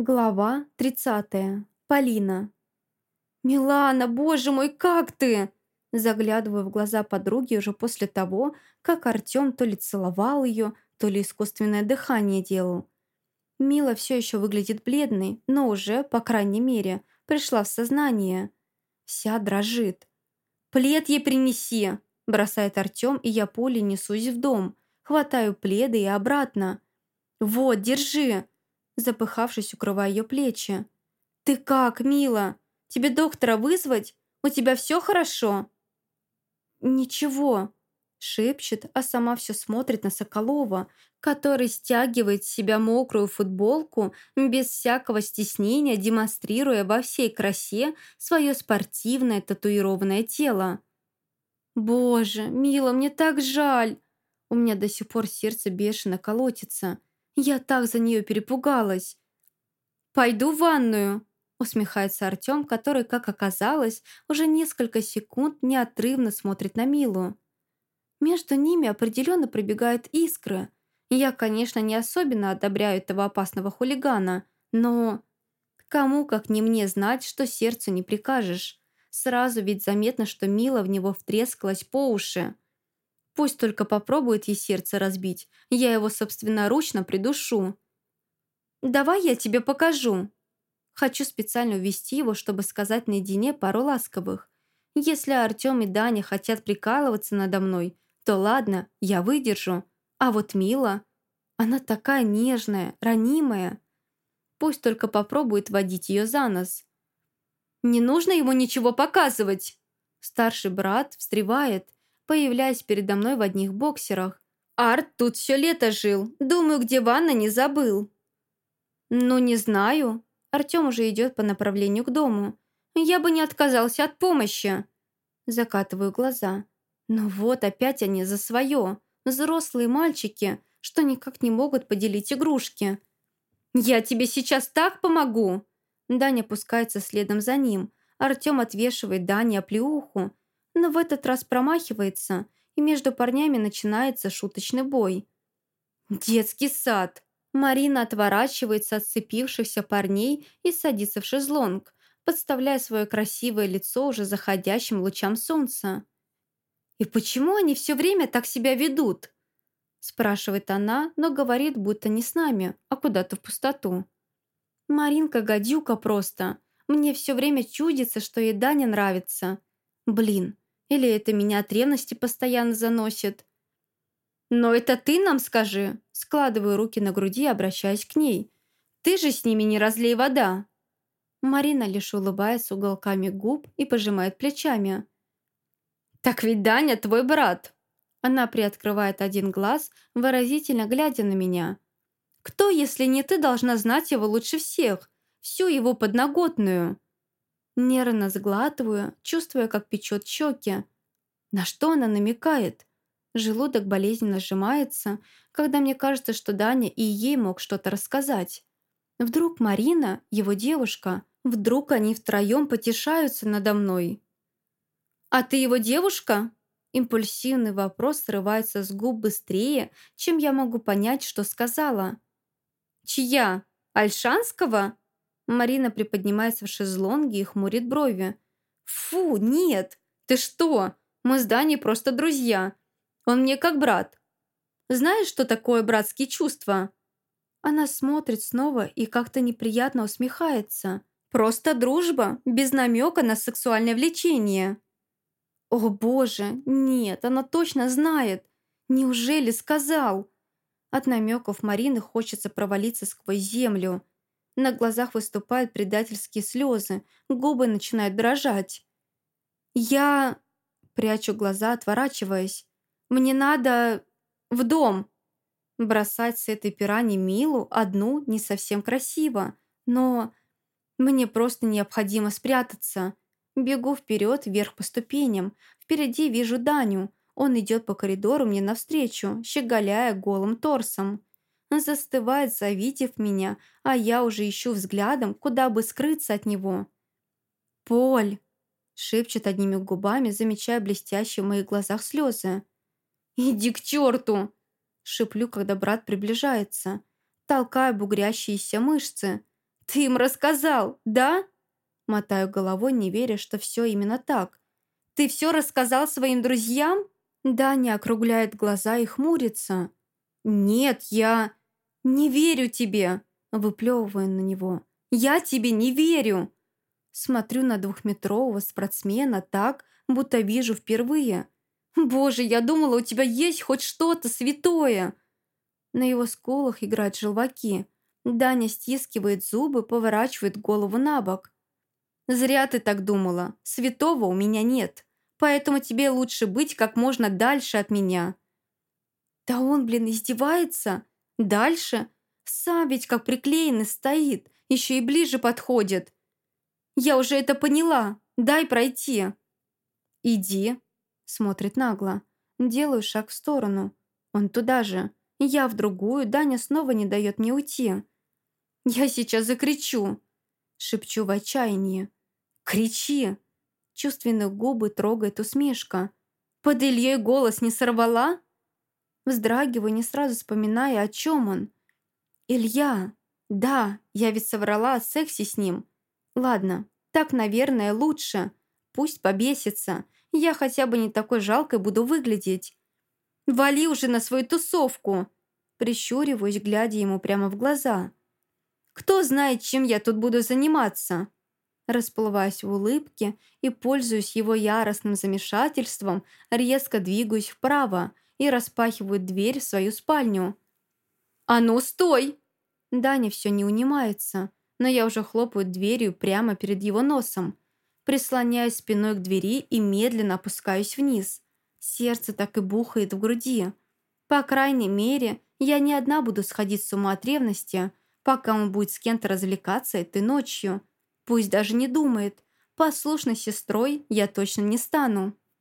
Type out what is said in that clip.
Глава 30. Полина. «Милана, боже мой, как ты?» Заглядываю в глаза подруги уже после того, как Артем то ли целовал ее, то ли искусственное дыхание делал. Мила все еще выглядит бледной, но уже, по крайней мере, пришла в сознание. Вся дрожит. «Плед ей принеси!» Бросает Артем, и я пулей несусь в дом. Хватаю пледы и обратно. «Вот, держи!» Запыхавшись, укрывая ее плечи. «Ты как, мила? Тебе доктора вызвать? У тебя все хорошо?» «Ничего», — шепчет, а сама все смотрит на Соколова, который стягивает с себя мокрую футболку без всякого стеснения, демонстрируя во всей красе свое спортивное татуированное тело. «Боже, мила, мне так жаль!» У меня до сих пор сердце бешено колотится. Я так за нее перепугалась. «Пойду в ванную», — усмехается Артем, который, как оказалось, уже несколько секунд неотрывно смотрит на Милу. Между ними определенно пробегают искры. Я, конечно, не особенно одобряю этого опасного хулигана, но... Кому, как не мне, знать, что сердцу не прикажешь. Сразу ведь заметно, что Мила в него втрескалась по уши. Пусть только попробует ей сердце разбить, я его собственноручно придушу. «Давай я тебе покажу». Хочу специально увести его, чтобы сказать наедине пару ласковых. Если Артем и Даня хотят прикалываться надо мной, то ладно, я выдержу. А вот Мила, она такая нежная, ранимая. Пусть только попробует водить ее за нос. «Не нужно ему ничего показывать!» Старший брат встревает, появляясь передо мной в одних боксерах. «Арт тут все лето жил. Думаю, где ванна не забыл». «Ну, не знаю». Артем уже идет по направлению к дому. «Я бы не отказался от помощи». Закатываю глаза. Но вот опять они за свое. Взрослые мальчики, что никак не могут поделить игрушки. «Я тебе сейчас так помогу!» Даня пускается следом за ним. Артем отвешивает Дане оплеуху, но в этот раз промахивается, и между парнями начинается шуточный бой. «Детский сад!» Марина отворачивается от сцепившихся парней и садится в шезлонг, подставляя свое красивое лицо уже заходящим лучам солнца. «И почему они все время так себя ведут?» спрашивает она, но говорит, будто не с нами, а куда-то в пустоту. «Маринка гадюка просто. Мне все время чудится, что еда не нравится. Блин, или это меня от ревности постоянно заносит? «Но это ты нам скажи!» Складываю руки на груди, обращаясь к ней. «Ты же с ними не разлей вода!» Марина лишь улыбается уголками губ и пожимает плечами. «Так ведь Даня твой брат!» Она приоткрывает один глаз, выразительно глядя на меня. «Кто, если не ты, должна знать его лучше всех? Всю его подноготную?» Нервно сглатываю, чувствуя, как печет щеки. На что она намекает? Желудок болезненно сжимается, когда мне кажется, что Даня и ей мог что-то рассказать. Вдруг Марина, его девушка, вдруг они втроем потешаются надо мной. «А ты его девушка?» Импульсивный вопрос срывается с губ быстрее, чем я могу понять, что сказала. «Чья? Альшанского?» Марина приподнимается в шезлонге и хмурит брови. «Фу, нет! Ты что? Мы с Даней просто друзья. Он мне как брат. Знаешь, что такое братские чувства?» Она смотрит снова и как-то неприятно усмехается. «Просто дружба, без намека на сексуальное влечение». «О боже, нет, она точно знает. Неужели сказал?» От намеков Марины хочется провалиться сквозь землю. На глазах выступают предательские слезы, губы начинают дрожать. «Я...» Прячу глаза, отворачиваясь. «Мне надо... в дом!» Бросать с этой пирани Милу одну не совсем красиво, но... Мне просто необходимо спрятаться. Бегу вперед, вверх по ступеням. Впереди вижу Даню. Он идет по коридору мне навстречу, щеголяя голым торсом. Застывает, завидев меня, а я уже ищу взглядом, куда бы скрыться от него. «Поль!» — шепчет одними губами, замечая блестящие в моих глазах слезы. «Иди к черту!» — шеплю, когда брат приближается. Толкаю бугрящиеся мышцы. «Ты им рассказал, да?» Мотаю головой, не веря, что все именно так. «Ты все рассказал своим друзьям?» Даня округляет глаза и хмурится. «Нет, я не верю тебе!» Выплевываю на него. «Я тебе не верю!» Смотрю на двухметрового спортсмена так, будто вижу впервые. «Боже, я думала, у тебя есть хоть что-то святое!» На его скулах играют желваки. Даня стискивает зубы, поворачивает голову на бок. «Зря ты так думала. Святого у меня нет. Поэтому тебе лучше быть как можно дальше от меня». «Да он, блин, издевается? Дальше? Сам ведь как приклеенный стоит, еще и ближе подходит. Я уже это поняла. Дай пройти». «Иди», — смотрит нагло. Делаю шаг в сторону. Он туда же. Я в другую, Даня снова не дает мне уйти. «Я сейчас закричу!» Шепчу в отчаянии. «Кричи!» Чувственные губы трогает усмешка. «Под Ильей голос не сорвала?» Вздрагиваю, не сразу вспоминая, о чем он. «Илья! Да, я ведь соврала о сексе с ним. Ладно, так, наверное, лучше. Пусть побесится. Я хотя бы не такой жалкой буду выглядеть. Вали уже на свою тусовку!» Прищуриваюсь, глядя ему прямо в глаза. «Кто знает, чем я тут буду заниматься?» Расплываясь в улыбке и, пользуясь его яростным замешательством, резко двигаюсь вправо и распахиваю дверь в свою спальню. «А ну, стой!» Даня все не унимается, но я уже хлопаю дверью прямо перед его носом. Прислоняюсь спиной к двери и медленно опускаюсь вниз. Сердце так и бухает в груди. По крайней мере, я не одна буду сходить с ума от ревности, пока он будет с кем-то развлекаться этой ночью. Пусть даже не думает. Послушной сестрой я точно не стану.